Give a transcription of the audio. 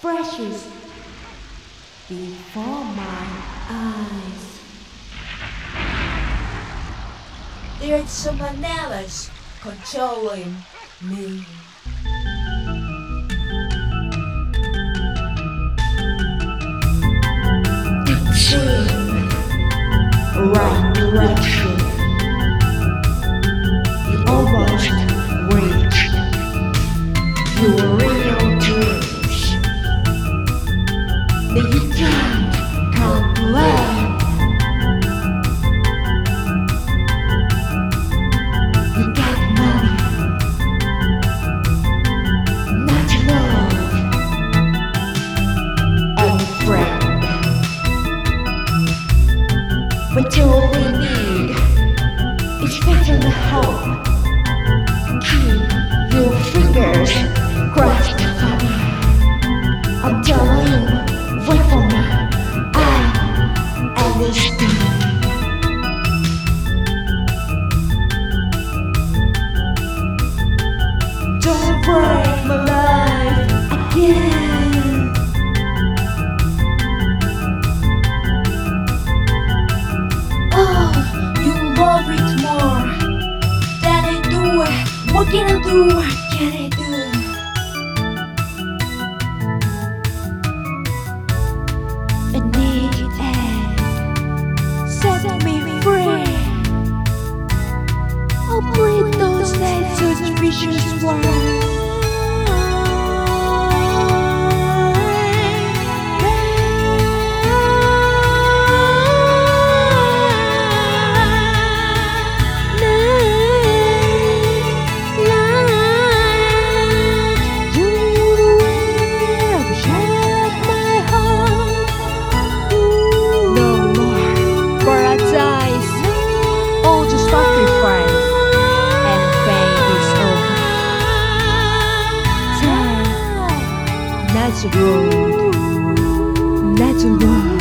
flashes before my eyes. There's someone else controlling me. In right direction. You can't complain. You got money, not a friend. But all we need is faith and hope. I do? What can I do? I need. Set me free. Such vicious words. Road, that's a road.